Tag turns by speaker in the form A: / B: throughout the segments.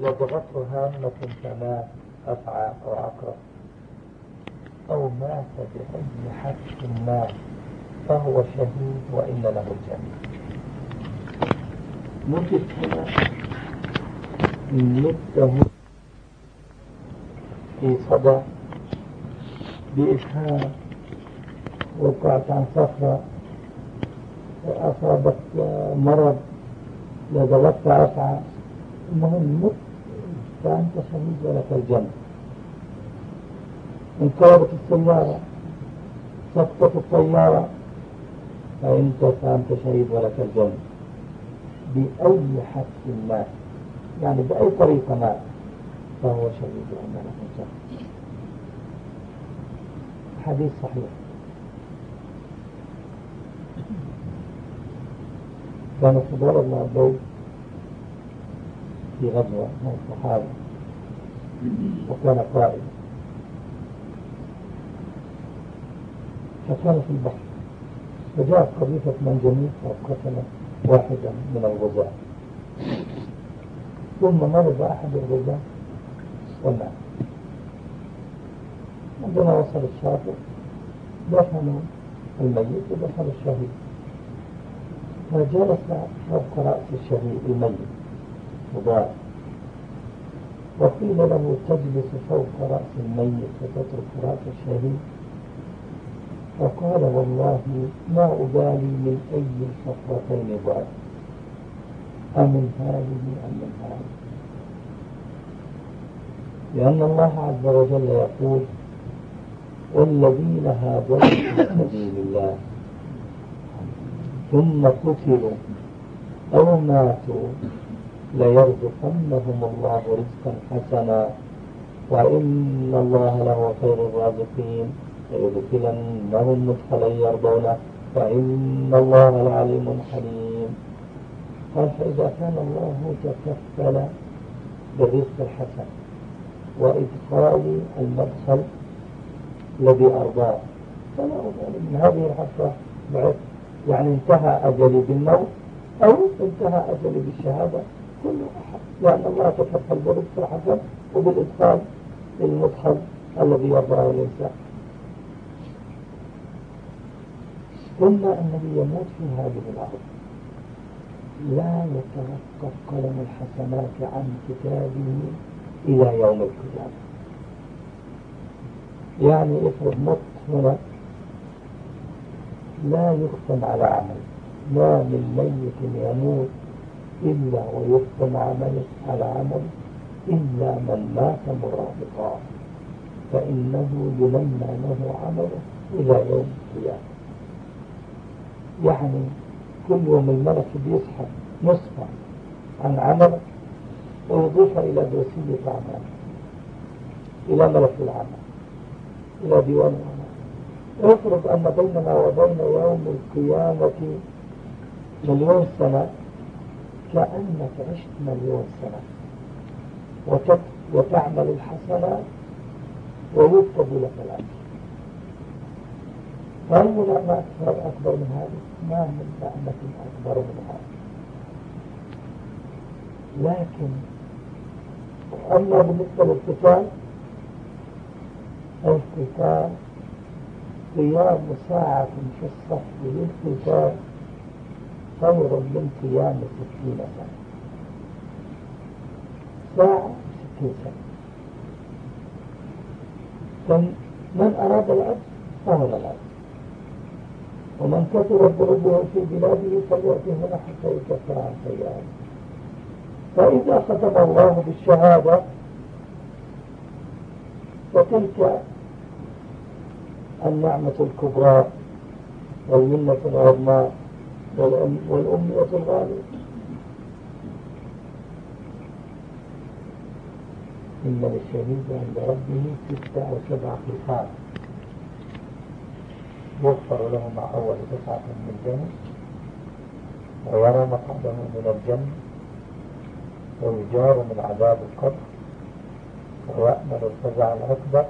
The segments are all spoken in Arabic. A: وضغطت هامة كما أفعى أو عقرب أو مات بأي حق ما فهو شهيد وإن له الجنة نجد هنا مده في صدى بإسهام وقعت عن صخرة أصابت مرض لضغطت أسعى المهم مت فأنت شهيد ولك الجنة كربت السيارة سقطت الطيارة فأنت فأنت شهيد ولك الجنة بأي حدث ما يعني بأي طريقة ما فهو شهيد ولك لك الجنة حديث صحيح كان الخضار بن عبيد في غزوة مع الصحابة وكان قائد فكان في البحر فجاءت قذيفة من جميل فقتل واحدا من الغزاة ثم مرض أحد الغزاة ومات عندما وصل الشاطئ دفنوا الميت ودخل الشهيد فجلس فوق رأس الشهيد الميت الخضار وقيل له تجلس فوق رأس الميت وتترك رأس الشهيد فقال والله ما أبالي من أي الفقرتين بعد أمن هذه أم من هذه لأن الله عز وجل يقول والذين هاجروا في سبيل الله ثم قتلوا أو ماتوا ليرزقنهم الله رزقا حسنا وإن الله لهو خير الرازقين ليدخلنهم مدخلا يرضونه وإن الله لعليم حليم قال فإذا كان الله تكفل بالرزق الحسن وإدخال المدخل الذي أرضاه فلا أظن من هذه الحفرة بعث يعني انتهى أجلي بالموت أو انتهى أجلي بالشهادة كل أحد لأن الله تفضل بالإستراحة وبالإدخال للمصحف الذي يرضاه الإنسان قلنا الذي يموت في هذه الأرض لا يتوقف قلم الحسنات عن كتابه إلى يوم القيامة يعني افرض مت هنا لا يختم على عمل لا من ميت يموت إلا ويختم عمل على عمل إلا من مات مرافقا فإنه يمنى له عمله إلى يوم القيامة يعني كل يوم الملك بيسحب نصفا عن عمله ويضيف إلى دوسية أعماله إلى ملك العمل إلى ديوان العمل افرض أن بيننا وبين يوم القيامة مليون سنة كأنك عشت مليون سنة وتت وتعمل الحسنات ويكتب لك الأجر هل لا أكثر أكبر من هذا ما من نعمة أكبر من هذا لكن أما بالنسبة للقتال القتال قيام ساعة في الصف للقتال من للقيام ستين سنة ساعة ستين سنة فمن أراد العبد فهو العبد ومن كثرت ضربه في بلاده فليأتي هنا حتى يكفر عن سيئاته فإذا ختم الله بالشهادة فتلك النعمة الكبرى والمنة العظمى والأم والأمية الغالية إن للشهيد عند ربه ستة أو سبع خصال يغفر له مع أول دفعة من الجنة ويرى مقعده من الجنة ويجار من عذاب القبر ويأمل الفزع الأكبر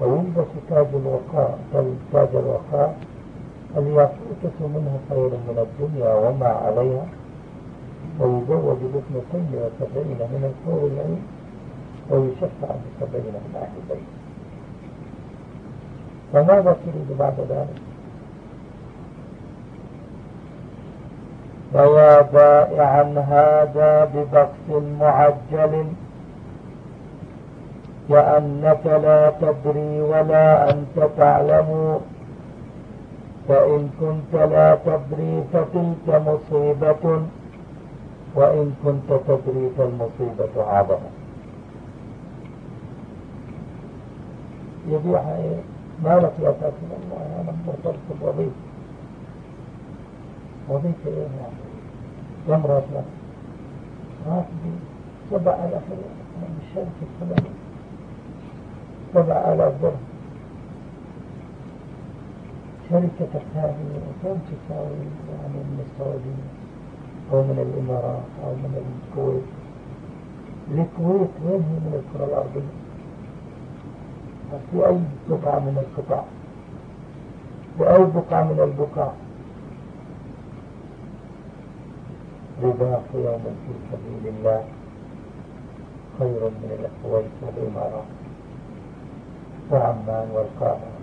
A: ويلبس تاج الوقاء تاج الوقاء الوثيقة منه خير من الدنيا وما عليها ويزوج باسم كل وسبعين من الحور العين ويشفع بسبعين من أهل البيت فماذا تريد بعد ذلك؟ فيا بائعا هذا ببخس معجل كأنك لا تدري ولا أنت تعلم فإن كنت لا تدري فتلك مصيبة وإن كنت تدري فالمصيبة عظمة يبيع إيه؟ مالك يا فاتن الله أنا مرتبط بوظيفة وظيفة إيه يعني؟ كم راتبك؟ راتبي سبع آلاف من الشركة الفلانية سبع آلاف درهم شركة تحتاج كم تساوي يعني من السعودية أو من الإمارات أو من الكويت الكويت وين هي من الكرة الأرضية في أي قطعة من القطع وأي بقعة من البقاع رباح يوم في سبيل الله خير من الكويت والإمارات وعمان والقاهرة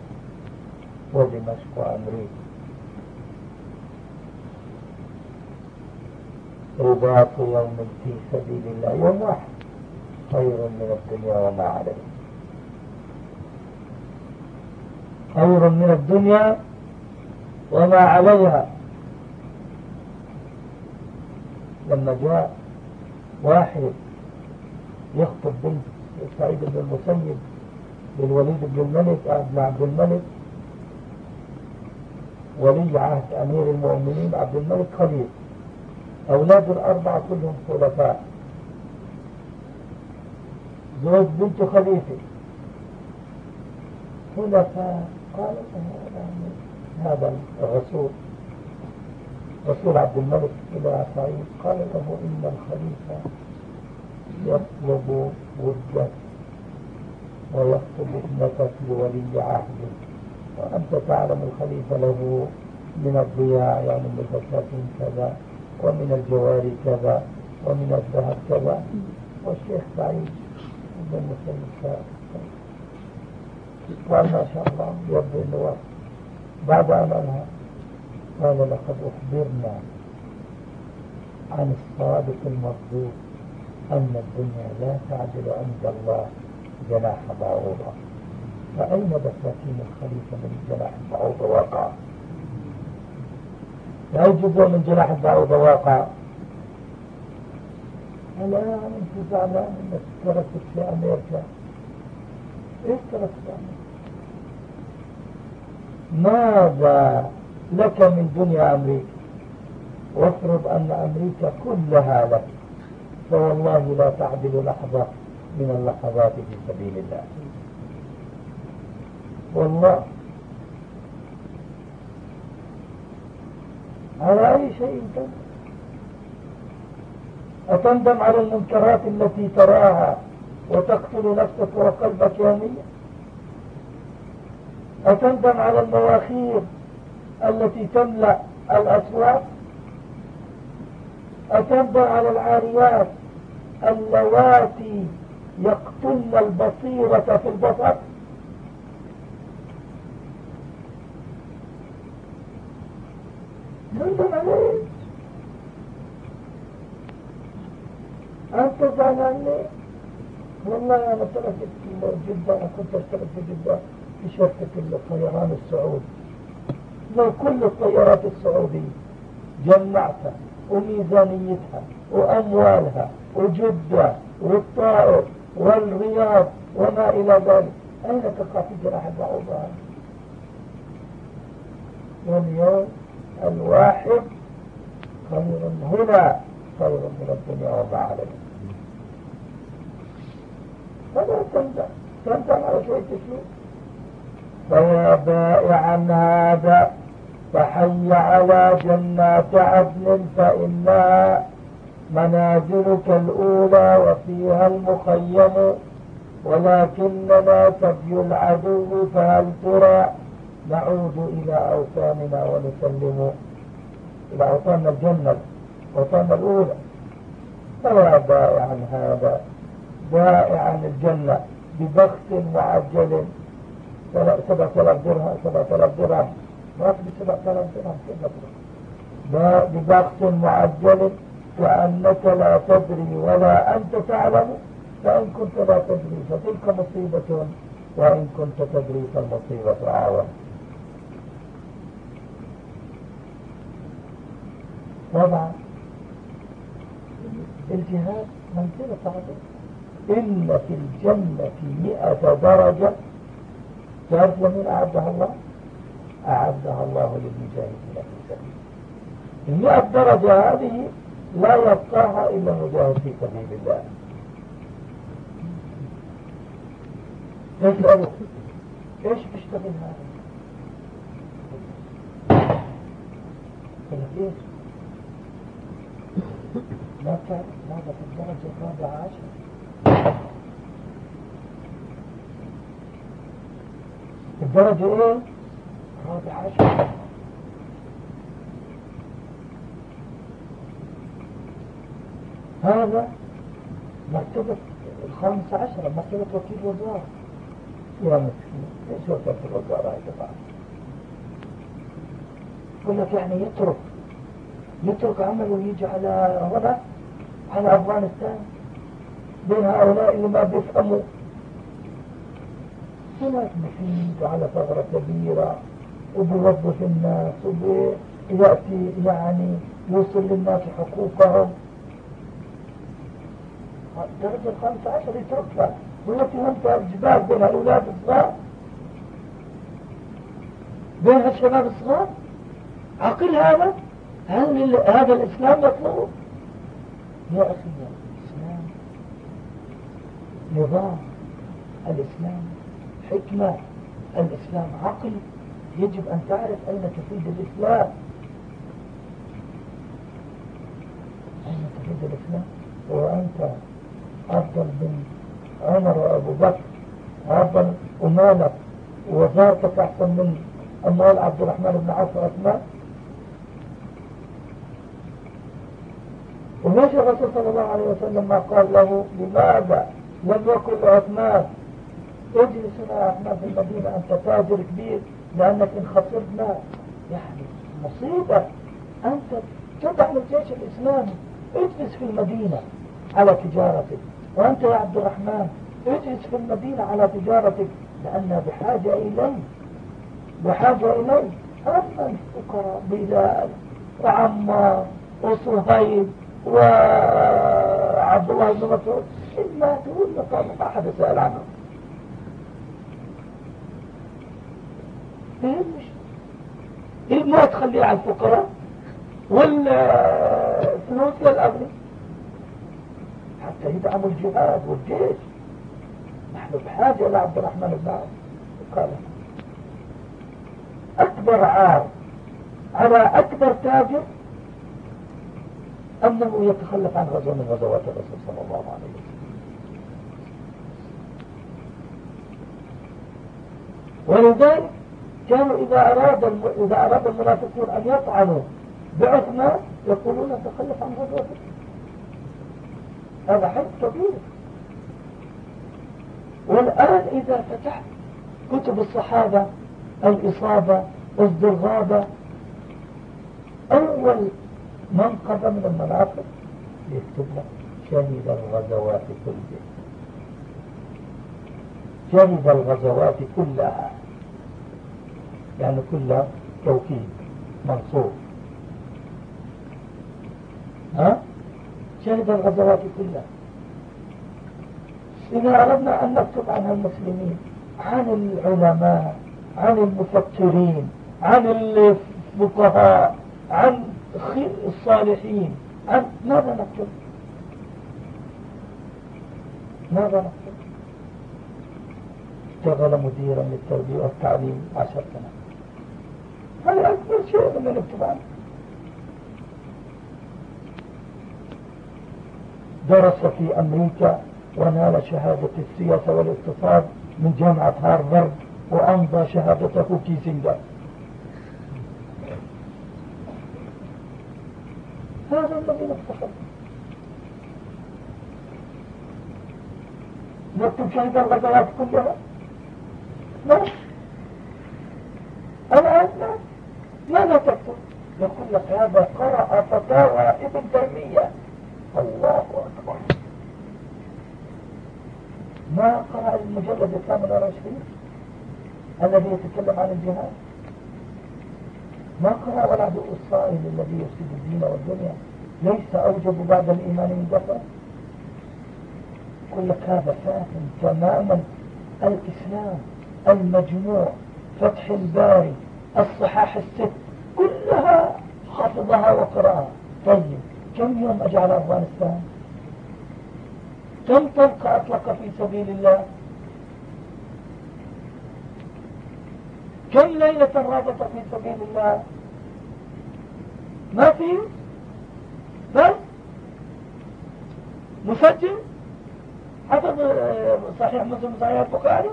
A: ودمشق وأمريكا رباط يوم في سبيل الله يوم واحد خير من الدنيا وما عليها خير من الدنيا وما عليها لما جاء واحد يخطب بنت سعيد بن المسيب للوليد بن الملك قاعد مع عبد الملك ولي عهد أمير المؤمنين عبد الملك خليل أولاده الأربعة كلهم خلفاء زوج بنت خليفة خلفاء قال هذا الرسول رسول عبد الملك إلى سعيد قال له إن الخليفة يطلب ودك ويطلب ابنتك لولي عهدك وأنت تعلم الخليفة له من الضياع يعني من البساتين كذا ومن الجواري كذا ومن الذهب كذا والشيخ سعيد من المسلم قال ما شاء الله يبدو الوقت بعد أن أنهى قال لقد أخبرنا عن الصادق المصدوق أن الدنيا لا تعدل عند الله جناح بعوضة فأين بساتين الخليفة من جناح البعوض واقع يوجد من جناح البعوض واقع ألا أنت زعلان أنك تركت في أمريكا إيش تركت في أمريكا ماذا لك من دنيا أمريكا وافرض أن أمريكا كلها لك فوالله لا تعدل لحظة من اللحظات في سبيل الله والله على أي شيء تندم أتندم على المنكرات التي تراها وتقتل نفسك وقلبك يوميا أتندم على المواخير التي تملأ الأسواق أتندم على العاريات اللواتي يقتلن البصيرة في البصر ندم عليه أنت زعلاني والله أنا طلعت جدة أنا كنت أشتغل في جدة في شركة الطيران السعودي لو كل الطيارات السعودية جمعتها وميزانيتها وأموالها وجدة والطائف والرياض وما إلى ذلك أين تقع في جناح بعوضها واليوم الواحد خير هنا خير من الدنيا وما عليها فلا تندم تندم على شيء كثير فيا عن هذا فحي على جنات عدن فإنها منازلك الأولى وفيها المخيم ولكننا سبي العدو فهل ترى نعود إلى أوطاننا ونسلم إلى أوطاننا الجنة أوطاننا الأولى فلا بائع هذا بائع الجنة ببخس معجل آلاف درهم آلاف درهم راتب آلاف درهم كلها ببخس معجل وأنك لا تدري ولا أنت تعلم فإن كنت لا تدري فتلك مصيبة وإن كنت تدري فالمصيبة أعظم طبعا الجهاد منزلة عظيمة إن في الجنة مئة درجة تعرف من أعدها الله؟ أعدها الله للمجاهدين في سبيله المئة درجة هذه لا يبقاها إلا المجاهد في سبيل الله ايش بيشتغل هذا؟ مكة مضى في الدرجة الرابعة عشر الدرجة ايه؟ الرابعة عشر هذا مرتبة الخامس عشر مرتبة وكيل وزارة يا مسكين ايش وكيل الوزارة يا جماعة؟ يقول لك يعني يترك يترك عمله ويجي على وضع على أفغانستان بين هؤلاء اللي ما بيفهموا هناك بفيد على ثغرة كبيرة وبيوظف الناس وبيأتي يعني يوصل للناس حقوقهم الدرجة الخامسة عشر يتركها والتي همتها الجبال بين الأولاد الصغار بين الشباب الصغار عقل هذا هل هذا الإسلام مطلوب يا أخي الإسلام نظام الإسلام حكمة الإسلام عقل يجب أن تعرف أين تفيد الإسلام أين تفيد الإسلام وأنت أفضل من عمر وأبو بكر أفضل أمانك وزارتك أحسن من أموال عبد الرحمن بن عوف وعثمان وماشي الرسول صلى الله عليه وسلم ما قال له لماذا لم يكن عثمان اجلس مع عثمان في المدينة أنت تاجر كبير لأنك إن خسرنا يعني مصيبة أنت تدع للجيش الإسلامي اجلس في المدينة على تجارتك وأنت يا عبد الرحمن اجلس في المدينة على تجارتك لأن بحاجة إليك بحاجة إليك أما الفقراء بلال وعمار وصهيب وعبد الله بن مسعود إلا تولى قال ما حد سأل عنه إيه ما تخليه على الفقراء والفلوس والأغنياء حتى يدعموا الجهاد والجيش نحن بحاجة لعبد الرحمن بن عوف قال أكبر عار على أكبر تاجر أنه يتخلف عن غزوة من غزوات الرسول صلى الله عليه وسلم ولذلك كانوا إذا أراد إذا أراد المنافقون أن يطعنوا بعثمان يقولون تخلف عن غزوة هذا حد كبير والآن إذا فتحت كتب الصحابة الإصابة والضرابة أول من قضى من المناطق لك شهد الغزوات كلها شهد الغزوات كلها يعني كلها توكيد منصوب ها شهد الغزوات كلها إذا أردنا أن نكتب عن المسلمين عن العلماء عن المفكرين عن الفقهاء عن خير الصالحين أم ماذا نكتب ماذا نكتب اشتغل مديرا للتربية والتعليم عشر سنوات هذا أكبر شيء من نكتب عنه درس في أمريكا ونال شهادة السياسة والاقتصاد من جامعة هارفارد وأمضى شهادته كيسنجر شهد الغزوات كلها ماشي الآن ماذا تكتب؟ يقول لك هذا قرأ فتاوى ابن تيمية الله أكبر ما قرأ المجلد الثامن والعشرين الذي يتكلم عن الجهاد ما قرأ والعدو الصائل الذي يفسد الدين والدنيا ليس أوجب بعد الإيمان من جفا يقول لك هذا فاهم تماما الإسلام المجموع فتح الباري الصحاح الست كلها حفظها وقرأها طيب كم يوم أجعل أفغانستان كم طلق أطلق في سبيل الله كم ليلة رابط في سبيل الله ما في بل مسجل حفظ آه، صحيح مسلم صحيح البخاري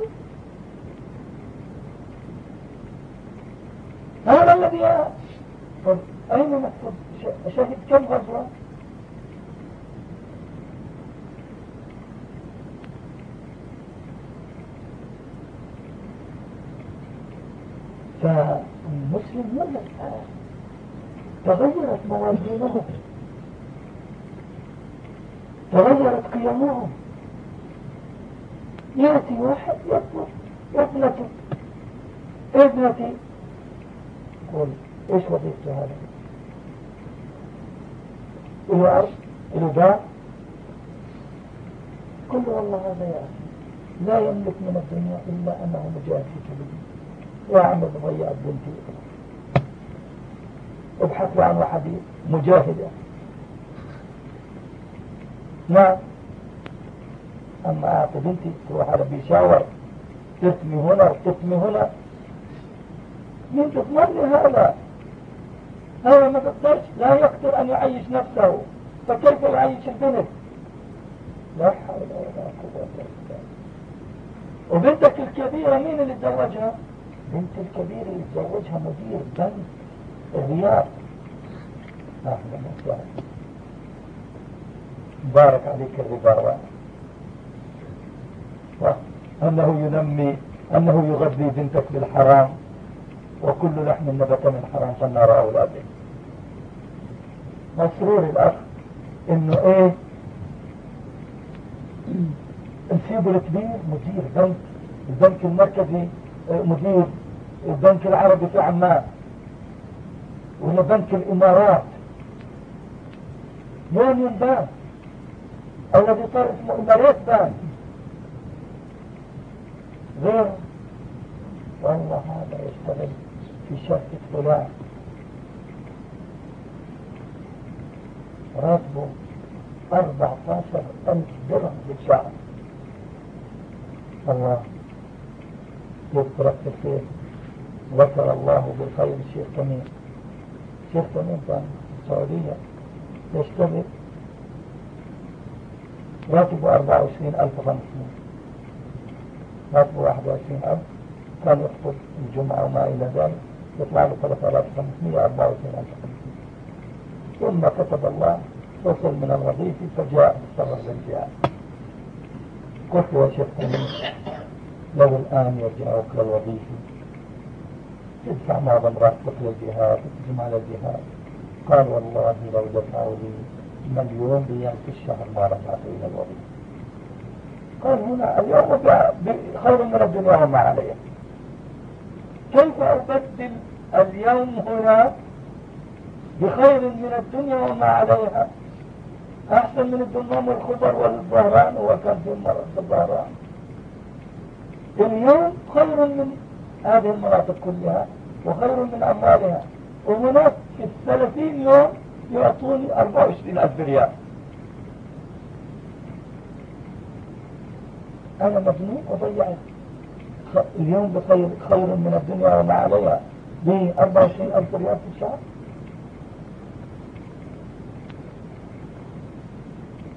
A: هذا الذي آه، طب أين شهد كم غزوة؟ فالمسلم ماذا تغيرت موازينهم تغيرت قيمهم يأتي واحد يطلب يطلب ابنتي قول ايش وظيفته هذا له عرش له باع كل والله هذا يا أخي لا يملك من الدنيا إلا أنه مجاهد في سبيل يا عم بنتي ابحثوا عن وحدي مجاهدة نعم أما أعطي بنتي تروح على بيشاور تسمي هنا وتسمي هنا مين تضمن لي هذا هذا ما تقدرش لا يقدر أن يعيش نفسه فكيف يعيش البنت لا حول ولا قوة إلا بالله وبنتك الكبيرة مين اللي تزوجها بنت الكبيرة اللي تزوجها مدير بنك الرياض نحن نصلح بارك عليك الرضا أنه ينمي أنه يغذي بنتك بالحرام وكل لحم نبت من حرام فالنار أولاده مسرور الأخ إنه إيه نسيبه الكبير مدير بنك البنك المركزي مدير البنك العربي في عمان ولا بنك الإمارات يوم بان الذي صار اسمه إمارات بنك غيره والله هذا يشتغل في شركة فلان راتبه 14000 درهم في الشهر الله يذكرك بالخير ذكر الله بالخير شيخ تميم شيخ تميم كان في السعودية يشتغل راتبه 24500 طب 21 ألف كان يخطب الجمعة وما إلى ذلك يطلع له 3524 ألف ثم كتب الله وصل من الرغيف فجاء بالثمر بالجاء قلت يا شيخ لو الآن يرجعوك للوظيفة تدفع معظم راتبك للجهاد وتجمع للجهاد قال والله لو دفعوا لي مليون ريال في الشهر ما رجعت إلى الوظيفة قال هنا اليوم خير من الدنيا وما عليها كيف أبدل اليوم هنا بخير من الدنيا وما عليها أحسن من الدمام والخضر والظهران وكان في المرض الظهران اليوم خير من هذه المناطق كلها وخير من أموالها وهناك في الثلاثين يوم يعطوني 24 ألف ريال أنا مظلوم وضيعت اليوم بخير خير من الدنيا وما عليها ب 24000 ريال في الشهر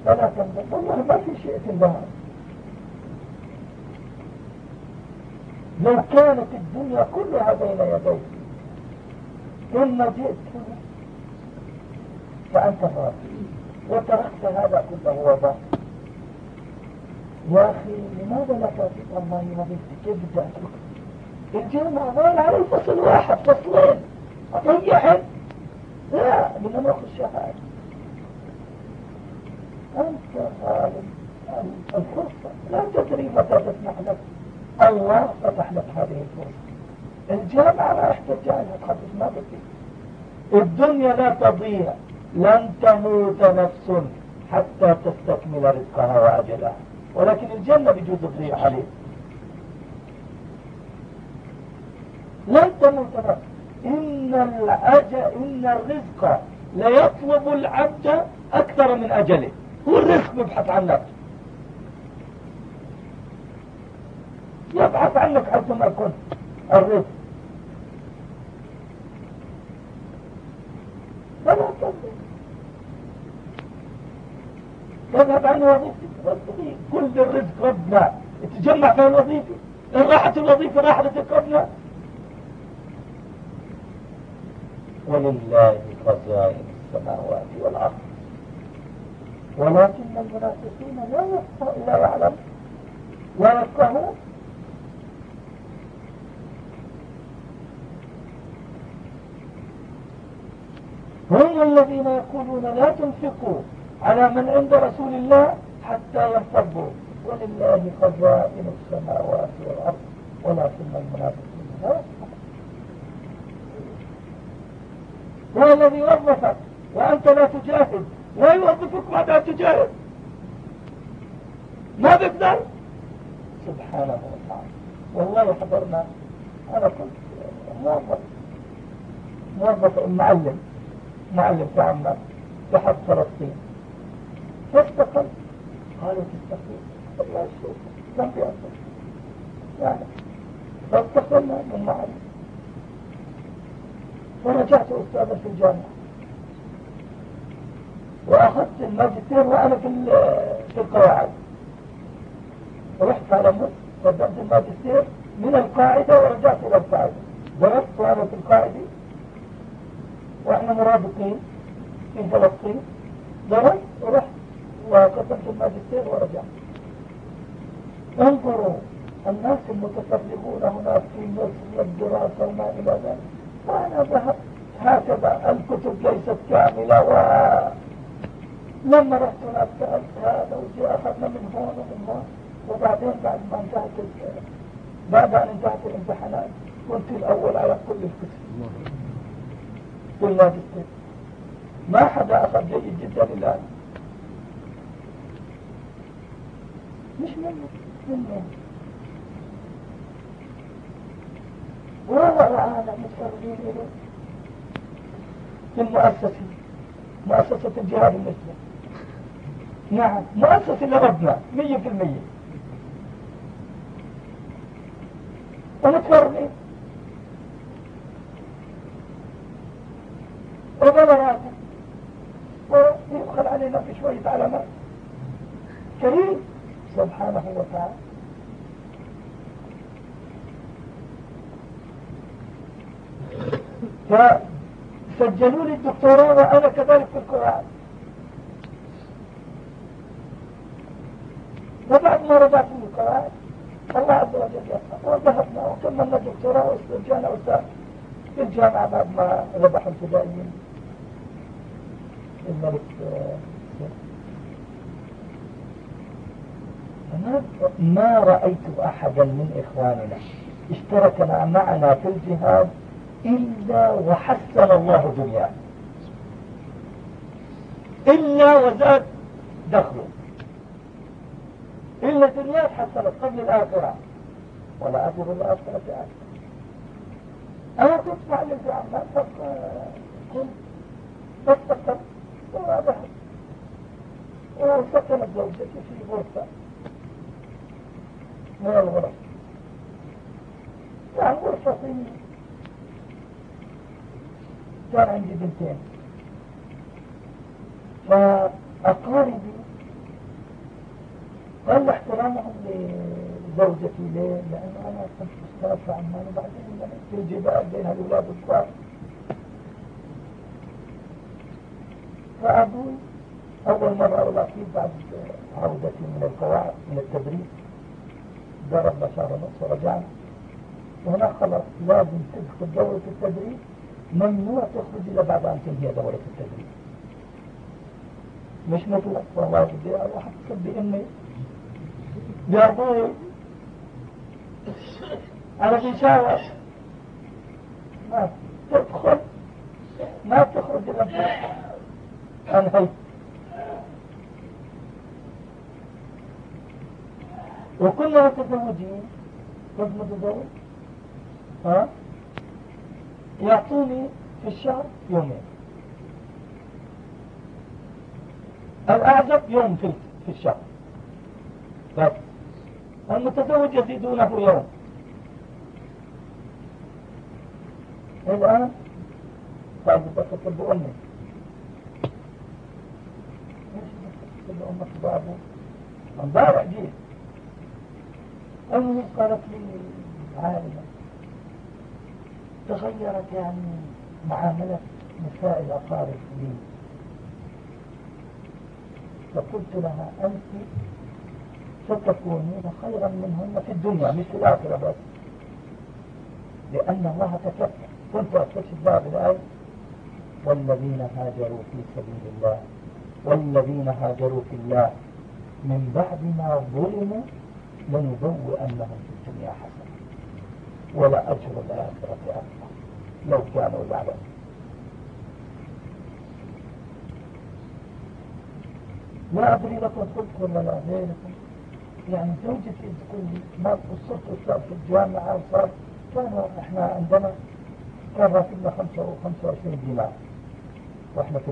A: فلا تنظر والله ما في شيء في البحر لو كانت الدنيا كلها بين يديك ثم جئت فأنت فاضي وتركت هذا كله وضعت يا أخي لماذا لك ما ألمانيا كيف بدي أسوق؟ الجامعة عبارة على فصل واحد فصلين أضيعهم لا بدنا ناخذ شهادة أنت ظالم الفرصة لا تدري متى تسمح لك الله فتح لك هذه الفرصة الجامعة راح ترجع لها تحدث ما بدي الدنيا لا تضيع لن تموت نفس حتى تستكمل رزقها وأجلها ولكن الجنة بجوز فيها حليب لن تموت إن إن, إن الرزق ليطلب العبد أكثر من أجله هو الرزق يبحث عن نفسه يبحث عنك ما كنت الرزق فلا تنظر تذهب عن وظيفتك كل الرزق ربنا تجمع في الوظيفة إن راحت الوظيفة راح رزق ربنا ولله خزائن السماوات والأرض ولكن المنافقين لا يفقهون إلا يعلم لا يفقهون هم الذين يقولون لا تنفقوا على من عند رسول الله حتى يرتبوا ولله خزائن السماوات والأرض ولكن المنافقين لا هو الذي وظفك وأنت لا تجاهد لا يوظفك بعد تجاهد ما بيقدر سبحانه وتعالى والله حضرنا أنا كنت موظف موظف معلم معلم في عمان تحت فلسطين واستقل قالوا تستقل الله يستقل لم يأصل يعني فاستقلنا من معنا فرجعت أستاذة في الجامعة وأخذت الماجستير وأنا في القواعد رحت على مصر قدمت الماجستير من القاعدة ورجعت إلى القاعدة درست وأنا في القاعدة وإحنا مرابطين في فلسطين درست ورحت وقسمت الماجستير ورجعت انظروا الناس المتفرغون هنا في مصر والدراسة وما إلى ذلك وأنا ذهبت هكذا الكتب ليست كاملة و لما رحت هناك سألت هذا وجاء أخذنا من هون ومن هون وبعدين بعد ما انتهت بعد أن انتهت الامتحانات كنت الأول على كل الكتب والماجستير ما حدا أخذ جيد جدا الآن مش منك وهو العالم السعودي من مؤسسة مؤسسة الجهاد المسلم نعم مؤسسة لربنا مية في المية ونتفرق إيه؟ وبلغات ويبخل علينا شوية علامات كريم سبحانه وتعالى فسجلوا لي الدكتوراه وأنا كذلك في القرآن وبعد ما رجعت من القرآن الله عز وجل يرحمه وذهبنا وكملنا دكتوراه واسترجعنا أستاذ في الجامعة بعد ما ربح الفدائيين الملك ما رأيت أحدا من إخواننا اشترك معنا في الجهاد إلا وحسن الله دنياه إلا وزاد دخله إلا الدنيا حسنت قبل الآخرة ولا أجر الآخرة أكثر أنا كنت معلم في عمان كنت فاستقر وراضح وسكنت زوجتي في غرفة من الغرف يعني غرفتي كان عندي بنتين فأقاربي قل احترامهم لزوجتي ليه؟ لأنه أنا كنت مستشفى عنها وبعدين لما في الجبال بين هالولاد الصغار فأبوي أول مرة أقول أكيد بعد عودتي من القواعد من التدريس درس شهر ونصف ورجعنا وهنا خلاص لازم تدخل دورة التدريب ممنوع تخرج إلا بعد أن تنهي دورة التدريب مش مطلق والله بدي واحد تكب أمي يا أبوي أنا في شاور ما تدخل ما تخرج إلا بعد أنا وكلها متزوجين طب متزوج ها يعطوني في الشهر يومين الأعجب يوم في في الشهر بس طيب. المتزوج يزيدونه يوم الآن بعد طيب، بس تطلب أمي ليش تطلب أمك بابه امبارح جيت المهم قالت لي عائلة تغيرت يعني معاملة نساء الأقارب لي فقلت لها أنت ستكونين خيرا منهن في الدنيا مش في الآخرة بس لأن الله تكفل كنت أستشهد بعض الآية والذين هاجروا في سبيل الله والذين هاجروا في الله من بعد ما ظلموا لنبوئنهم في الدنيا حسنة أجر الآخرة أكبر لو كانوا يعلمون ما أدري لكم قلت ولا لا غيركم يعني زوجتي تقول لي ما قصرت أستاذ في الجامعة وصار كان إحنا عندنا كان راتبنا 25 دينار وإحنا في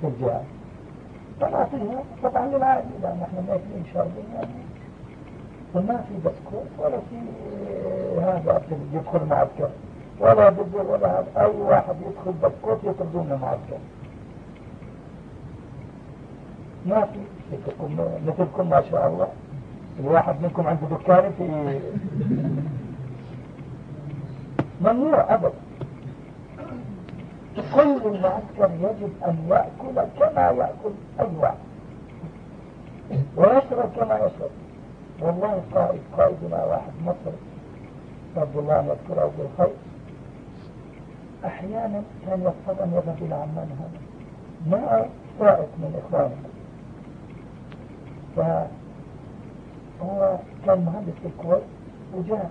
A: في الجامعة طلعت طبعا للعادي لأن إحنا ماكلين شاربين يعني فما في بسكوت ولا في آه، هذا يدخل معسكر ولا ضد ولا أي واحد يدخل بسكوت يطردون المعسكر ما في مثلكم مثلكم ما شاء الله الواحد منكم عنده دكان في ممنوع أبدا كل المعسكر يجب أن يأكل كما يأكل أي واحد ويشرب كما يشرب والله قائد قائدنا واحد مصري عبد الله مذكور عبد الخير أحيانا كان يضطر أن يذهب إلى عمان هذا مع سائق من إخواننا فهو كان مهندس في الكويت وجاء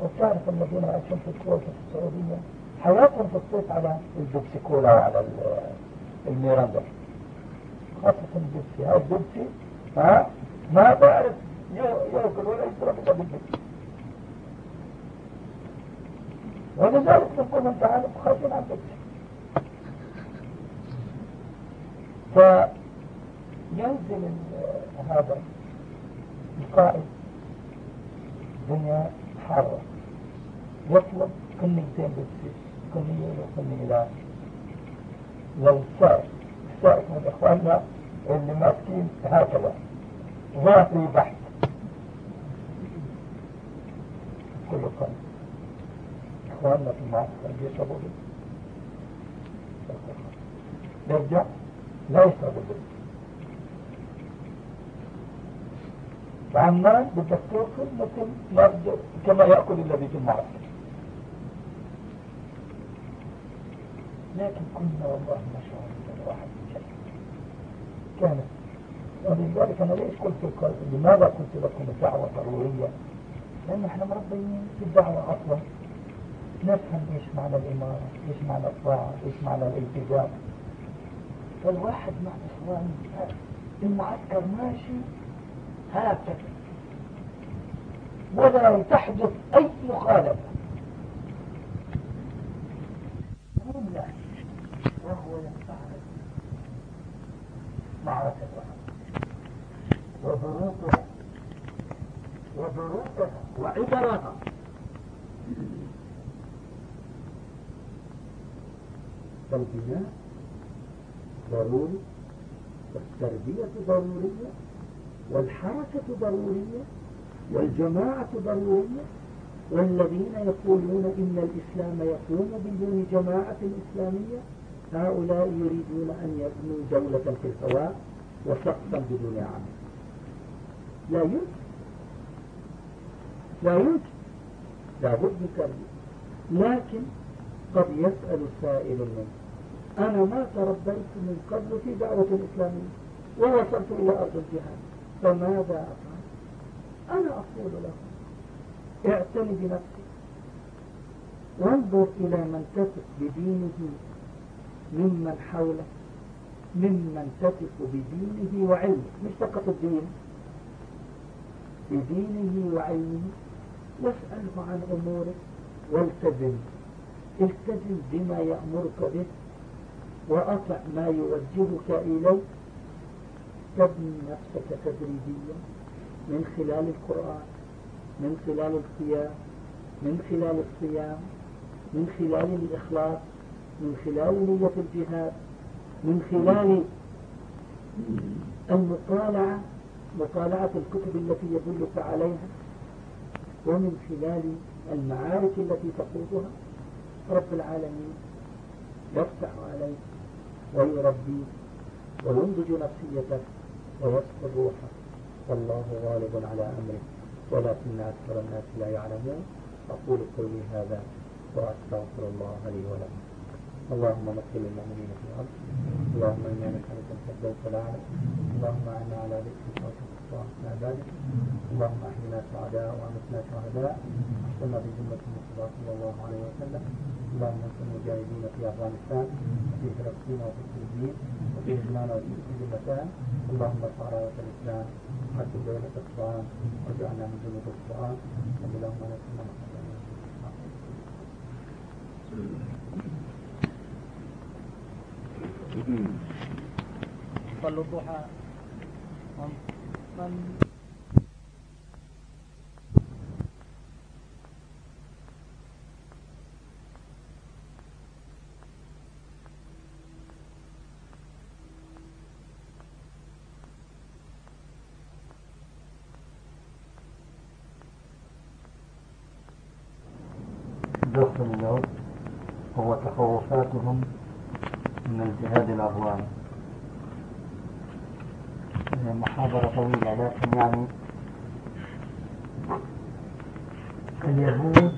A: وتعرف الذين عايشين في الكويت وفي السعودية حياتهم في الصيف على البيبسي كولا وعلى الميرندا خاصة البيبسي هاي البيبسي ها ما بعرف ياكل ولا يشرب الا بالجد ولذلك نقول انت عالم خاطر عن نفسك فينزل هذا القائد دنيا حارة يطلب كميتين بالسيف كمية وكمية لا لو صار صار من إخواننا اللي ماسكين هكذا ما في بحث خلقا اخواننا في المعركه بيشربوا بيض يرجع لا يشربوا بيض فعمان بدك تاكل لكن ما كما ياكل الذي في المعركه لكن كنا والله ما شاء الله واحد كانت ولذلك انا ليش قلت لكم لماذا قلت لكم الدعوة ضروريه لأن احنا مربيين في الدعوة أصلا نفهم إيش معنى الإمارة إيش معنى الطاعة إيش معنى الالتزام فالواحد مع إخوانه المعسكر ماشي هكذا ولا تحدث أي مخالفة هم لا وهو يستعرض معركة وهروب وفروقه فالبناء ضروري والتربية ضرورية والحركة ضرورية والجماعة ضرورية والذين يقولون إن الإسلام يقوم بدون جماعة إسلامية هؤلاء يريدون أن يبنوا دولة في الهواء وسقفا بدون عمل لا يمكن لا داود داود كلمة لكن قد يسأل السائل منه أنا ما تربيت من قبل في دعوة الإسلامية ووصلت إلى أرض الجهاد فماذا أفعل أنا أقول له اعتني بنفسك وانظر إلى من تثق بدينه ممن حولك ممن تثق بدينه وعلمه مش فقط الدين بدينه وعلمه واسأله عن أمورك والتزم التزم بما يأمرك به وأطع ما يوجهك إليه تبني نفسك تدريجيا من خلال القرآن من خلال القيام من خلال الصيام من خلال الإخلاص من خلال نية الجهاد من خلال المطالعة مطالعة الكتب التي يدلك عليها ومن خلال المعارك التي تقودها رب العالمين يفتح عليك ويربيك وينضج نفسيتك ويسكن روحك والله غالب على أمره ولكن أكثر الناس لا يعلمون أقول قولي هذا وأستغفر الله لي ولكم اللهم مكن المؤمنين في الأرض اللهم إنا نسألك الفردوس الأعلى اللهم أنا على ذكرك وشكرك وأحسن ذلك اللهم أحينا سعداء وأمتنا شهداء أحسنا بجملة المصطفى صلى الله عليه وسلم اللهم انصر المجاهدين في أفغانستان وفي فلسطين وفي الفلبين وفي لبنان وفي كل مكان اللهم ارفع راية الإسلام وحسن دولة القرآن واجعلنا من جملة القرآن صلى اللهم على سيدنا صلوا الضحى من اليوم هو تخوفاتهم من الجهاد الأضوان هي محاضرة طويلة لكن يعني اليهود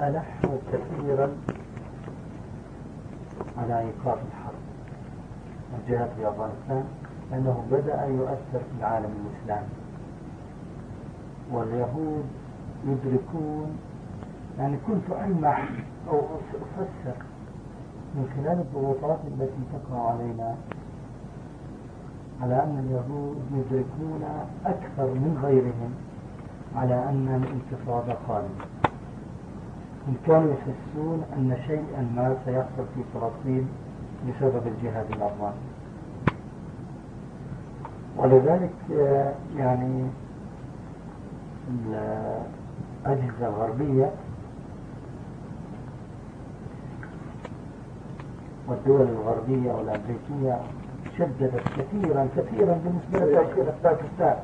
A: ألحوا كثيرا على إيقاف الحرب وجهة في أفغانستان أنه بدأ يؤثر في العالم الإسلامي واليهود يدركون يعني كنت ألمح أو أفسر من خلال الضغوطات التي تقع علينا على أن اليهود يدركون أكثر من غيرهم على أن الانتفاضة قادمة هم كانوا يحسون أن شيئا ما سيحصل في فلسطين بسبب الجهاد الألماني ولذلك آه، يعني الأجهزة الغربية والدول الغربية والأمريكية شددت كثيرا كثيرا بالنسبة لتأشيرة باكستان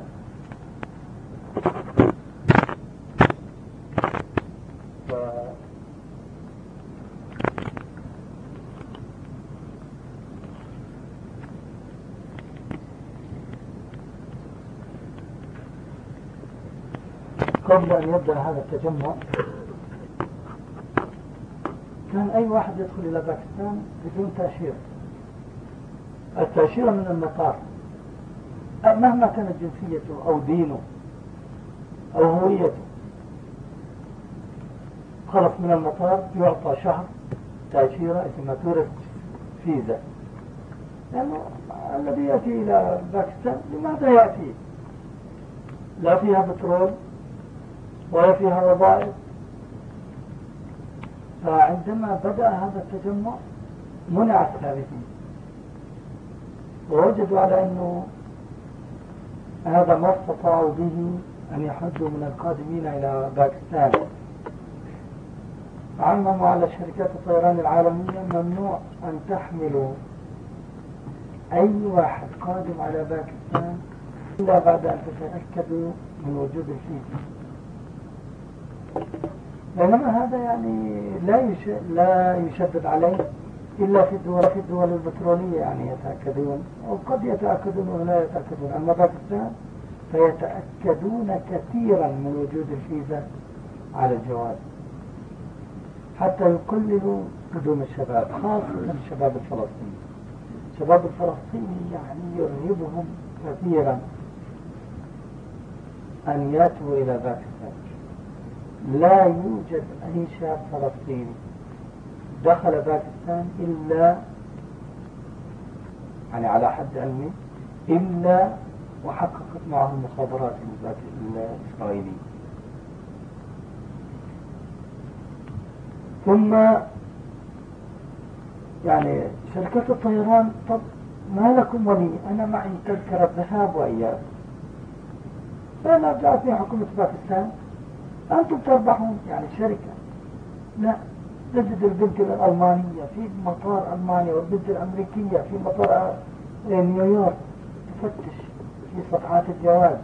A: قبل أن يبدأ هذا التجمع كان أي واحد يدخل إلى باكستان بدون تأشيرة التأشيرة من المطار مهما كانت جنسيته أو دينه أو هويته خلص من المطار يعطى شهر تأشيرة اسمها تورست فيزا لأنه الذي يأتي إلى باكستان لماذا يأتي؟ لا فيها بترول ولا فيها وظائف فعندما بدأ هذا التجمع منع الثالثين ووجدوا على أنه هذا ما استطاعوا به أن يحدوا من القادمين إلى باكستان عمموا على شركات الطيران العالمية ممنوع أن تحملوا أي واحد قادم على باكستان إلا بعد أن تتأكدوا من وجود الفيزا بينما هذا يعني لا لا يشدد عليه إلا في الدول في الدول البترولية يعني يتأكدون وقد يتأكدون ولا يتأكدون أما باكستان فيتأكدون كثيرا من وجود الفيزا على الجواز حتى يقللوا قدوم الشباب خاصة الشباب الفلسطيني الشباب الفلسطيني يعني يرهبهم كثيرا أن يأتوا إلى باكستان لا يوجد أي شاب فلسطيني دخل باكستان إلا يعني على حد علمي إلا وحققت معه المخابرات الإسرائيلية ثم يعني شركة الطيران طب ما لكم ولي أنا معي تذكرة ذهاب وإياب فأنا جاءتني حكومة باكستان أنتم تربحون يعني شركة لا تجد البنت الألمانية في مطار ألمانيا والبنت الأمريكية في مطار آه، نيويورك تفتش في صفحات الجواز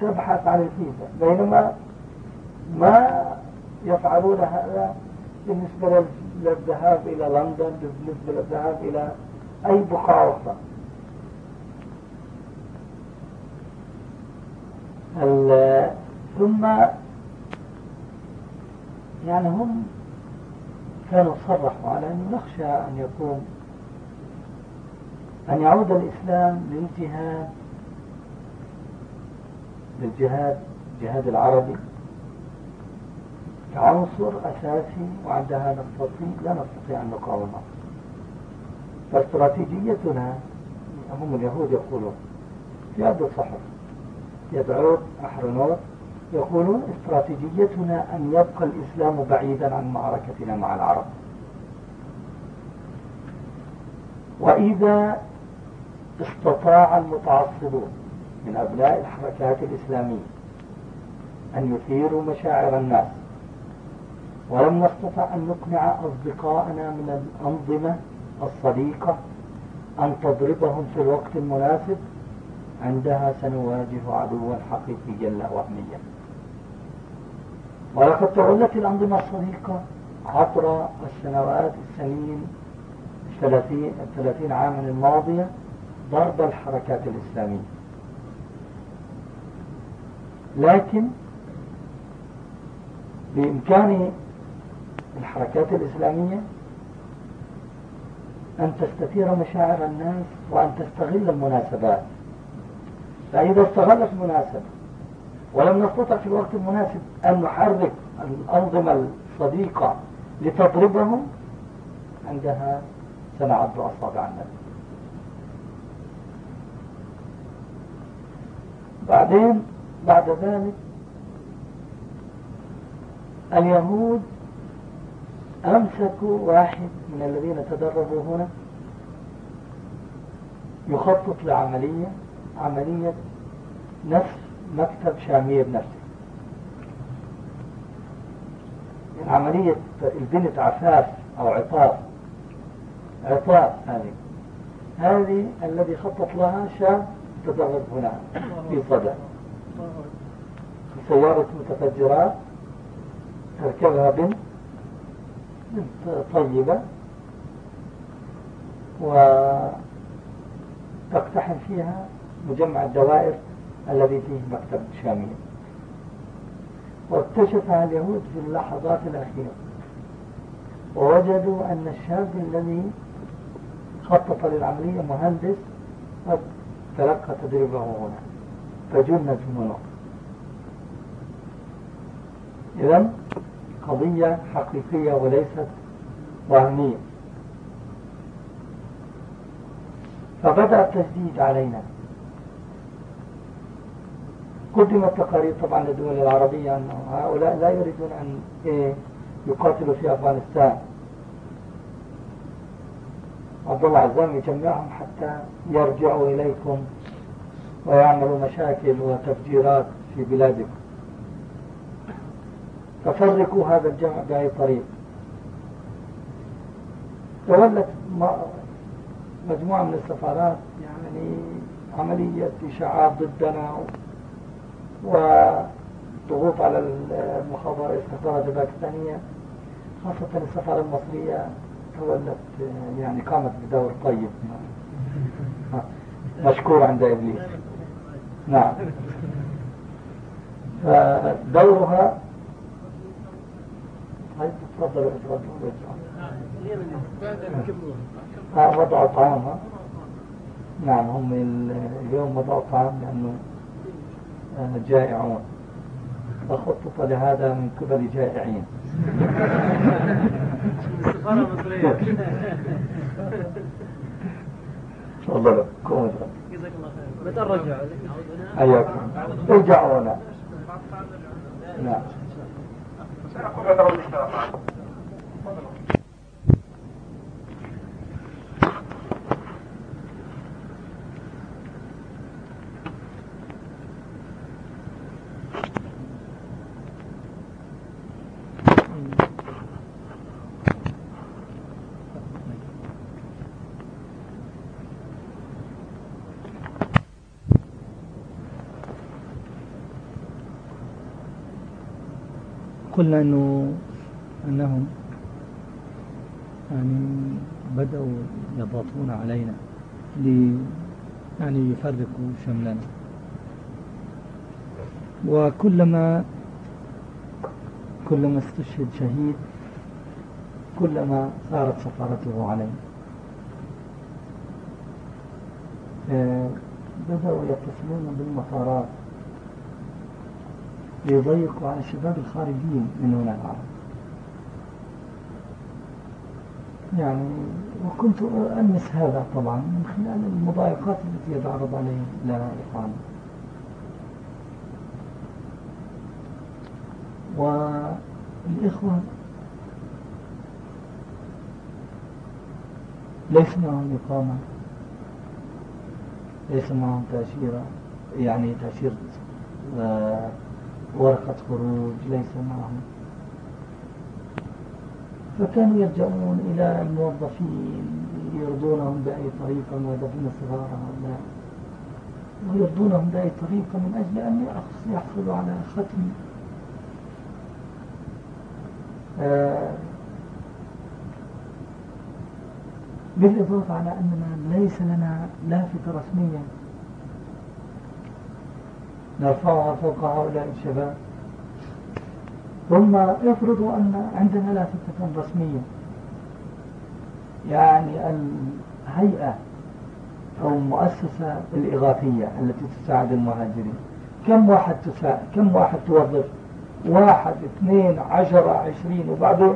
A: تبحث عن الفيزا بينما ما يفعلون هذا بالنسبة للذهاب إلى لندن بالنسبة للذهاب إلى أي بقعة أخرى ثم يعني هم كانوا صرحوا على أن نخشى أن يكون أن يعود الإسلام للجهاد للجهاد الجهاد العربي كعنصر أساسي وعندها نستطيع لا نستطيع أن نقاومه فاستراتيجيتنا هم اليهود يقولون في هذا الصحف يدعون أحرنوت يقولون استراتيجيتنا أن يبقى الإسلام بعيدا عن معركتنا مع العرب وإذا استطاع المتعصبون من أبناء الحركات الإسلامية أن يثيروا مشاعر الناس ولم نستطع أن نقنع أصدقائنا من الأنظمة الصديقة أن تضربهم في الوقت المناسب عندها سنواجه عدوا حقيقيا لا وهميا ولقد تولت الأنظمة الصديقة عبر السنوات السنين الثلاثين, الثلاثين عاما الماضية ضرب الحركات الإسلامية لكن بإمكان الحركات الإسلامية أن تستثير مشاعر الناس وأن تستغل المناسبات فإذا استغلت مناسبة ولم نستطع في الوقت المناسب أن نحرك الأنظمة الصديقة لتضربهم عندها سنعد أصابع النبي بعدين بعد ذلك اليهود أمسكوا واحد من الذين تدربوا هنا يخطط لعملية عملية نسف مكتب شامية بنفسه عملية البنت عفاف أو عطاء عطاء هذه هذه الذي خطط لها شاب تدرب هنا في صدى سيارة متفجرات تركبها بنت بنت طيبة وتقتحم فيها مجمع الدوائر الذي فيه مكتبة شامية واكتشفها اليهود في اللحظات الأخيرة ووجدوا أن الشاب الذي خطط للعملية مهندس قد تلقى تدريبه هنا فجنة منه إذا قضية حقيقية وليست وهمية فبدأ التجديد علينا قدمت تقارير طبعا للدول العربية أن هؤلاء لا يريدون أن إيه، يقاتلوا في أفغانستان
B: عبد الله عزام
A: يجمعهم حتى يرجعوا إليكم ويعملوا مشاكل وتفجيرات في بلادكم ففرقوا هذا الجمع بأي طريق تولت مجموعة من السفارات يعني عملية إشاعات ضدنا وضغوط على المخابرات استخبارات الباكستانية خاصة السفارة المصرية تولت يعني قامت بدور طيب مشكور عند إبليس نعم فدورها هاي طيب، تفضل تفضل آه، وضعوا طعامها نعم هم اليوم وضعوا طعام لأنه جائعون وخطط لهذا من قبل جائعين والله لا كون متى رجعوا؟ ايوه رجعونا نعم قلنا أنه أنهم يعني بدأوا يضغطون علينا لي يعني يفرقوا شملنا وكلما كلما استشهد شهيد كلما صارت سفارته علينا آه، بدأوا يتصلون بالمطارات ليضيقوا على الشباب الخارجيين من هنا العرب يعني وكنت ألمس هذا طبعا من خلال المضايقات التي يتعرض عليها إخواني والإخوة ليس معهم إقامة ليس معهم تأشيرة يعني تأشيرة آه، ورقة خروج ليس معهم فكانوا يرجعون إلى الموظفين يرضونهم بأي طريقة موظفين صغار هؤلاء ويرضونهم بأي طريقة من أجل أن يحصلوا على ختم آه، بالإضافة على أننا ليس لنا لافتة رسمية نرفعها فوق هؤلاء الشباب ثم افرضوا أن عندنا لافتة رسمية يعني الهيئة أو المؤسسة الإغاثية التي تساعد المهاجرين كم واحد تساعد كم واحد توظف واحد اثنين عشرة عشرين وبعدين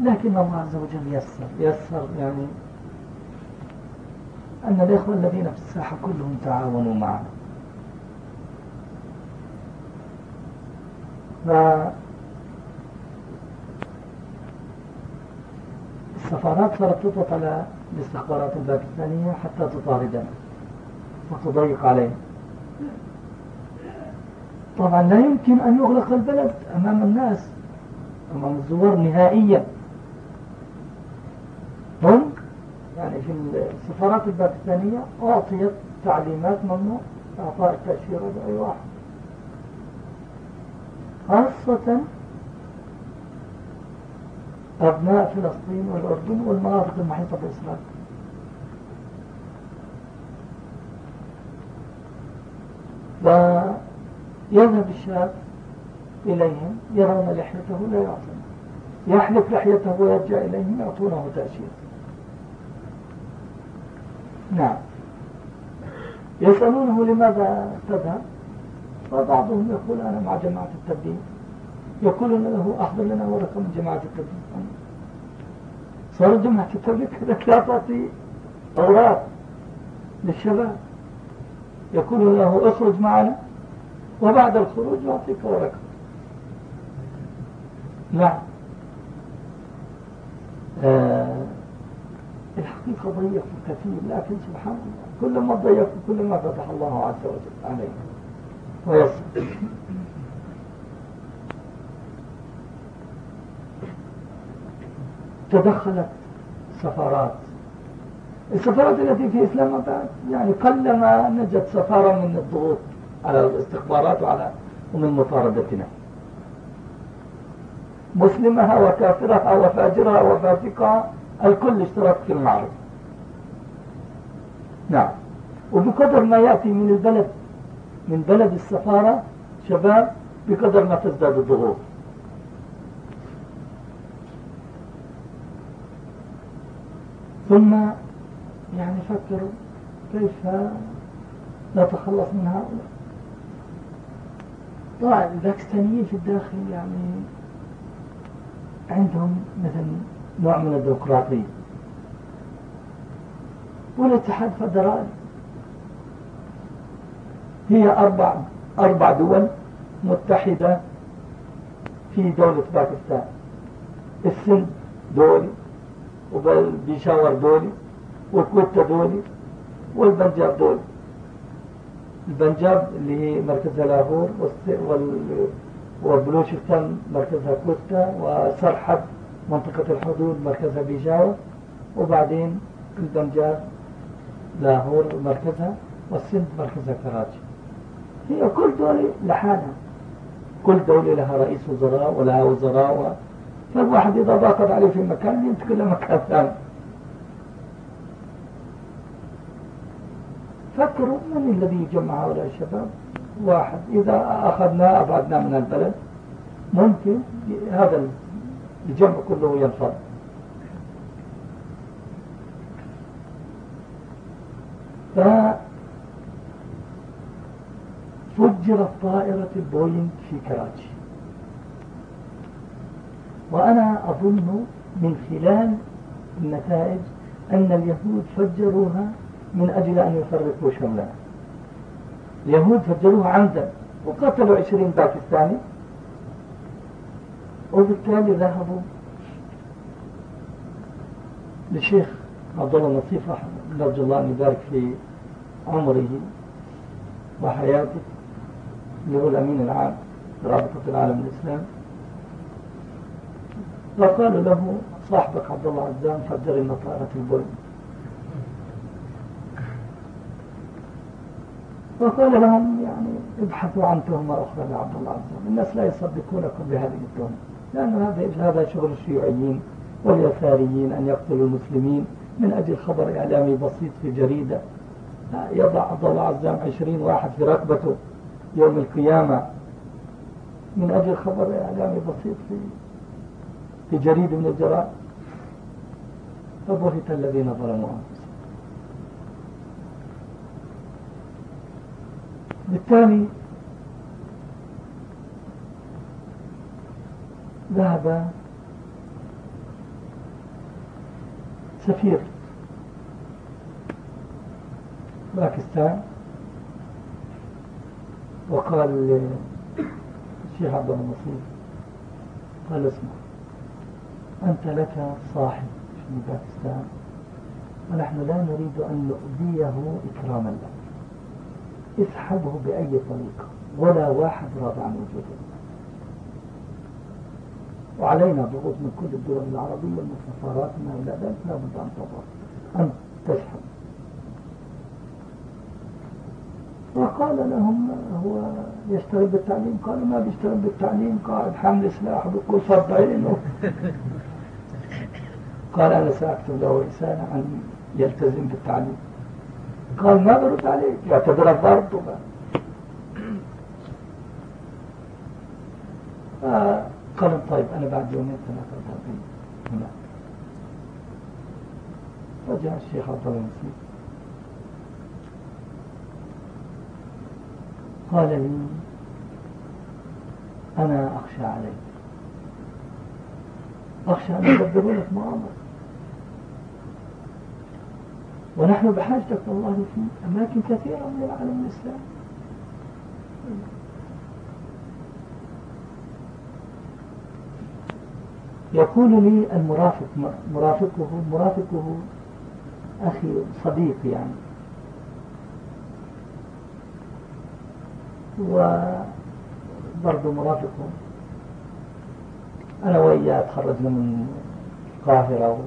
A: لكن الله عز وجل يسر يسر يعني أن الإخوة الذين في الساحة كلهم تعاونوا معنا السفارات صارت على الاستخبارات الباكستانية حتى تطاردنا وتضيق علينا طبعا لا يمكن أن يغلق البلد أمام الناس أمام الزوار نهائيا في السفارات الباكستانية أعطيت تعليمات ممنوع إعطاء التأشيرة لأي واحد خاصة أبناء فلسطين والأردن والمناطق المحيطة بإسرائيل ويذهب الشاب إليهم يرون لحيته لا يعطونه يحلف لحيته ويرجع إليهم يعطونه تأشيرة نعم يسألونه لماذا تذهب فبعضهم يقول أنا مع جماعة التبديل يقولون له أحضر لنا ورقة من جماعة التبليغ صار جماعة التبليغ لا تعطي أوراق للشباب يقول له اخرج معنا وبعد الخروج يعطيك ورقة نعم آه الحقيقة ضيق كثير لكن سبحان الله كل ما كلما كل ما فتح الله عز وجل علينا ويسر طيب. تدخلت سفارات السفارات التي في إسلام أباد يعني قلما نجت سفارة من الضغوط على الاستخبارات وعلى ومن مطاردتنا مسلمها وكافرها وفاجرها وفاسقها الكل اشترك في المعرض نعم وبقدر ما يأتي من البلد من بلد السفارة شباب بقدر ما تزداد الضغوط ثم يعني فكروا كيف نتخلص من هؤلاء طبعا الباكستانيين في الداخل يعني عندهم مثلا نوع من الديمقراطية والاتحاد الفدرالي هي أربع, أربع دول متحدة في دولة باكستان السن دولي وبيشاور دولي والكويت دولي والبنجاب دولي البنجاب اللي هي مركزها لاهور وبلوشستان مركزها كوتا وسرحب منطقة الحدود مركزها بيجاو وبعدين البنجار لاهور مركزها والسند مركزها كراتشي هي كل دولة لحالها كل دولة لها رئيس وزراء ولها وزراء
B: فالواحد إذا
A: ضاقت عليه في مكان ينتقل لمكان ثاني فكروا من الذي يجمع هؤلاء الشباب واحد إذا أخذناه أبعدناه من البلد ممكن هذا الجمع كله ينصرف ففجرت طائرة البوينغ في كراتشي وأنا أظن من خلال النتائج أن اليهود فجروها من أجل أن يفرقوا شملها اليهود فجروها عمدا وقتلوا عشرين باكستاني وبالتالي ذهبوا للشيخ عبد الله اللطيف نرجو الله أن يبارك في عمره وحياته اللي هو الأمين العام لرابطة العالم الإسلامي فقال له صاحبك عبد الله عزام فجر لنا طائرة البن وقال لهم يعني ابحثوا عن تهمة أخرى لعبد الله عزام الناس لا يصدقونكم بهذه التهمة لأن هذا هذا شغل الشيوعيين واليساريين أن يقتلوا المسلمين من أجل خبر إعلامي بسيط في جريدة يضع عبد الله عزام 20 عشرين واحد في ركبته يوم القيامة من أجل خبر إعلامي بسيط في في جريدة من الجرائد فبهت الذين ظلموا أنفسهم بالتالي ذهب سفير باكستان وقال للشيخ عبد المصير قال اسمع أنت لك صاحب في باكستان ونحن لا نريد أن نؤذيه إكراما لك اسحبه بأي طريقة ولا واحد راض عن وجوده وعلينا ضغوط من كل الدول العربية من سفاراتنا ما إلى ذلك لا بد أن تضغط أن تسحب وقال لهم هو يشتغل بالتعليم قالوا ما بيشتغل بالتعليم قاعد حمل سلاح بقول عينه قال أنا سأكتب له رسالة أن يلتزم بالتعليم قال ما برد عليك يعتبر ضرب آه، قال طيب أنا بعد يومين ثلاثة غادي هناك رجع الشيخ عبد الله المسيح قال لي أنا أخشى عليك أخشى أن يدبروا لك مؤامرة ونحن بحاجتك والله في أماكن كثيرة من العالم الإسلامي يقول لي المرافق مرافقه مرافقه أخي صديق يعني وبرضه مرافقه أنا وإياه تخرجنا من القاهرة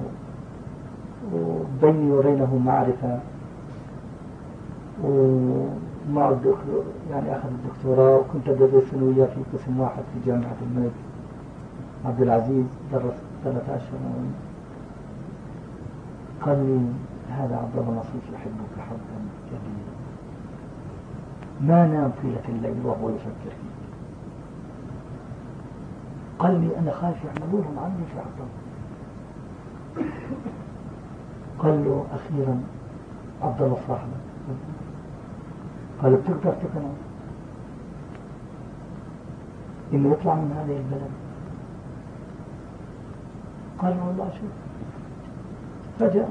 A: وبيني وبينه معرفة الدكتور يعني أخذ الدكتوراه وكنت أدرس وياه في قسم واحد في جامعة الملك عبد العزيز درس ثلاثة أشهر قال لي هذا عبد الله نصيف يحبك حبا كبيرا ما نام طيلة الليل وهو يفكر فيك قال لي أنا خايف يعملوهم عني في عبد الله قال له أخيرا عبد الله صاحبك قال بتقدر تقنعه إنه يطلع من هذه البلد قال والله شوف فجأة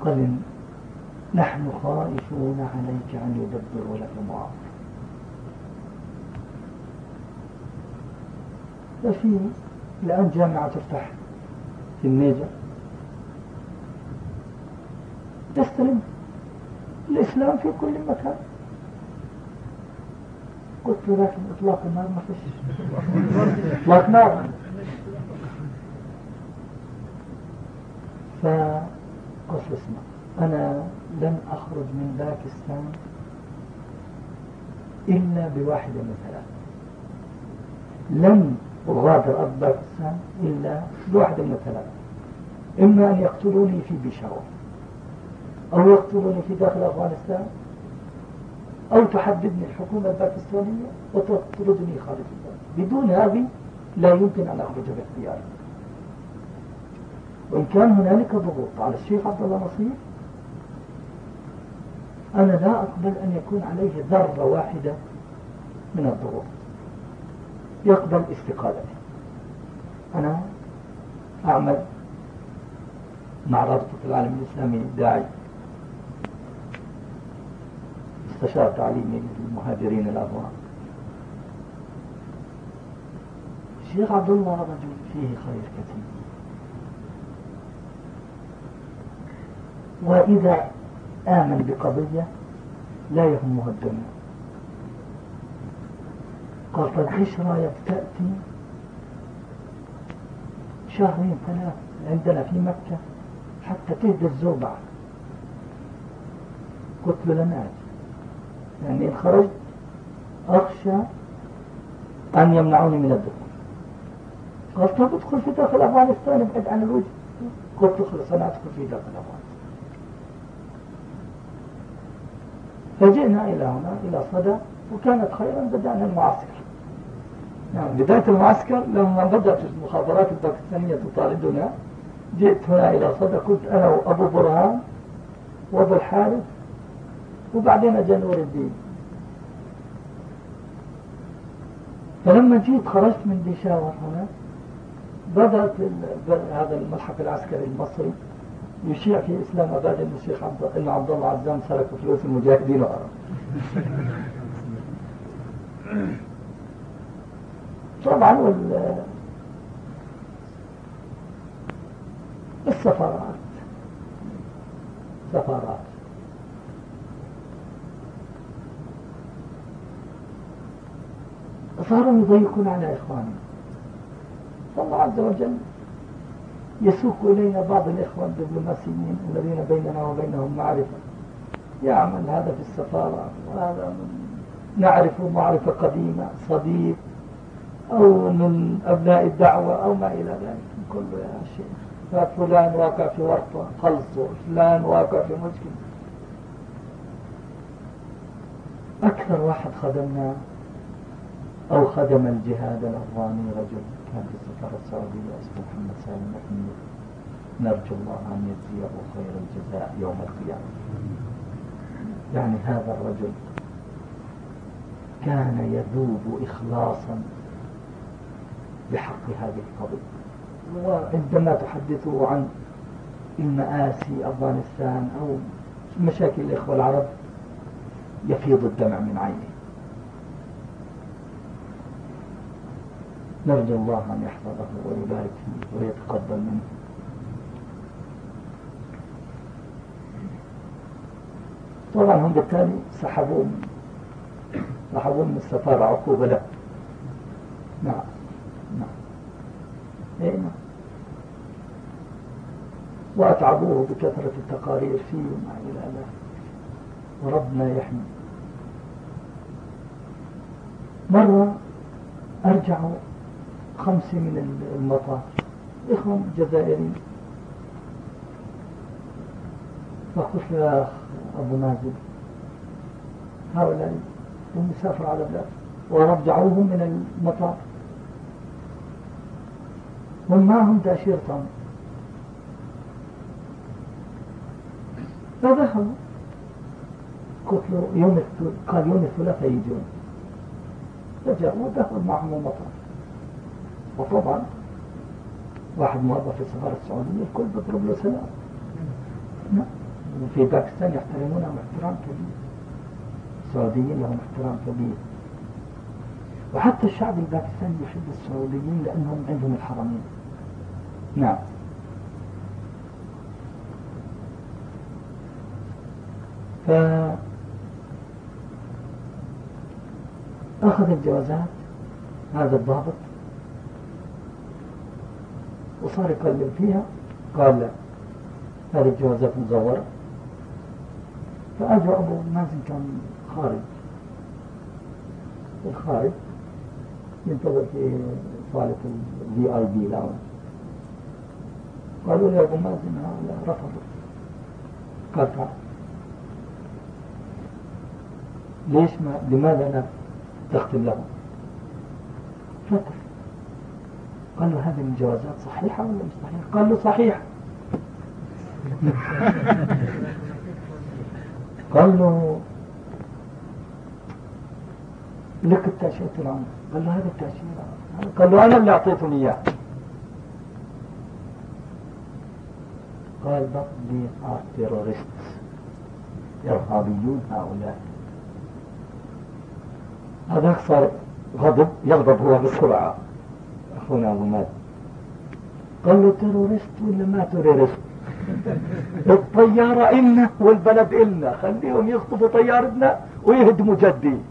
A: قال نحن خائفون عليك أن يدبروا لك الأمر ففي الآن جامعة تفتح في النيجر يستلم الإسلام في كل مكان قلت له لكن إطلاق النار ما فيش إطلاق نار فقلت اسمع أنا لن أخرج من باكستان إلا بواحدة من ثلاث لن أغادر أرض باكستان إلا بواحدة من ثلاث إما أن يقتلوني في بيشاور أو يقتلوني في داخل أفغانستان أو تحددني الحكومة الباكستانية وتطردني خارج البلد بدون هذه لا يمكن أن أخرج باختياري وإن كان هنالك ضغوط على الشيخ عبد الله نصير أنا لا أقبل أن يكون عليه ذرة واحدة من الضغوط يقبل استقالتي أنا أعمل مع رابطة العالم الإسلامي الداعي مستشار تعليمي للمهاجرين الأفغان الشيخ عبد الله رجل فيه خير كثير وإذا آمن بقضية لا يهمها الدنيا قال ايش رايك تأتي شهرين ثلاث عندنا في مكة حتى تهدى الزوبعة قلت له ناجي يعني إن خرجت أخشى أن يمنعوني من الدخول قال طب ادخل في داخل أفغانستان ابعد عن الوجه قلت خلص أنا أدخل في داخل أفغانستان فجئنا إلى هنا إلى صدى وكانت خيرا بدأنا المعسكر نعم بداية المعسكر لما بدأت المخابرات الباكستانية تطاردنا جئت هنا إلى صدى كنت أنا وأبو برهان وأبو الحارث وبعدين أجا نور الدين فلما جيت خرجت من بيشاور هنا بدأت هذا الملحق العسكري المصري يشيع في إسلام أباد أن الشيخ عبد أن عبد الله عزام سرق فلوس المجاهدين العرب. طبعا وال السفارات سفارات صاروا يضيقون على إخواننا فالله عز وجل يسوق إلينا بعض الإخوة الدبلوماسيين الذين بيننا وبينهم معرفة يعمل هذا في السفارة وهذا من نعرف معرفة قديمة صديق أو من أبناء الدعوة أو ما إلى ذلك كله يا شيخ فلان واقع في ورطة خلصه فلان واقع في مشكلة أكثر واحد خدمناه أو خدم الجهاد الأفغاني رجل كان في السفارة السعودية اسمه محمد سالم محمد نرجو الله أن يجزيه خير الجزاء يوم القيامة يعني هذا الرجل كان يذوب إخلاصا بحق هذه القضية وعندما تحدثه عن المآسي أفغانستان أو مشاكل الإخوة العرب يفيض الدمع من عينه نرجو الله أن يحفظه ويبارك فيه ويتقبل منه طبعا هم بالتالي سحبوه سحبون من السفارة عقوبة له نعم نعم اي نعم وأتعبوه بكثرة التقارير فيه وما إلى ذلك وربنا يحمي مرة ارجعوا خمسة من المطار إخوة جزائري فقلت له يا أبو مازن هؤلاء هم سافروا على بلاد ورجعوهم من المطار هم معهم تأشيرتهم فذهبوا قلت له يوم قال يوم الثلاثاء يجون فجاءوا ودخلوا معهم المطار وطبعا واحد موظف في السفارة السعودية الكل بيطلب له سلام نعم وفي باكستان يحترمونهم احترام كبير السعوديين لهم احترام كبير وحتى الشعب الباكستاني يحب السعوديين لأنهم عندهم الحرمين نعم ف أخذ الجوازات هذا الضابط وصار يكلم فيها قال لا هذه الجوازات مزورة فأجا أبو مازن كان خارج الخارج ينتظر في صالة الفي اي بي لاونج قالوا لي أبو مازن هذا رفض قال تعال طيب. ليش ما لماذا لا تختم لهم؟ فكر قال له هذه الجوازات صحيحة ولا مش صحيحة قال له صحيح قال له لك التأشيرة العمر قال له هذه التأشيرة قال له أنا اللي أعطيتني إياها قال بطني ار إرهابيون هؤلاء هذاك صار غضب يغضب هو بسرعة هنا ومات قال له تيرورست ولا ما تيرورست الطيارة إلنا والبلد إلنا خليهم يخطفوا طيارتنا ويهدموا جدي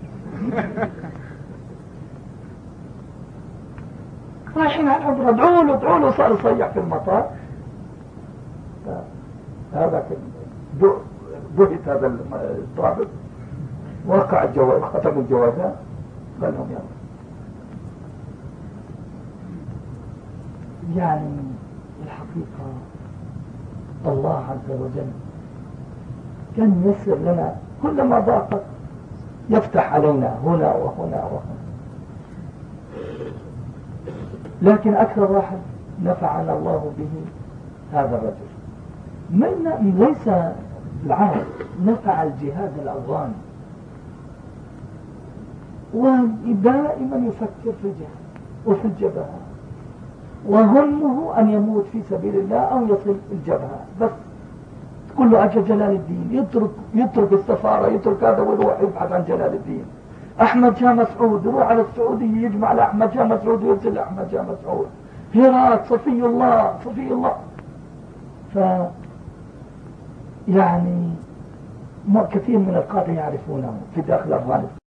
A: رايحين على العمرة ادعوا له ادعوا له صار يصيح في المطار هذا بهت هذا الطابق وقع الجواز ختم الجوازات قال لهم يلا يعني الحقيقة الله عز وجل كان يسر لنا كلما ضاقت يفتح علينا هنا وهنا وهنا لكن أكثر واحد نفعنا الله به هذا الرجل من ليس العهد نفع الجهاد الأفغاني ودائما يفكر في الجهاد وفي الجبهات وهمه أن يموت في سبيل الله أو يصل الجبهة بس تقول له أجل جلال الدين يترك, يترك السفارة يترك هذا ويروح يبحث عن جلال الدين أحمد جاء مسعود يروح على السعودية يجمع لأحمد جاء مسعود ويرسل لأحمد جاء مسعود هرات صفي الله صفي الله ف يعني كثير من القادة يعرفونه في داخل أفغانستان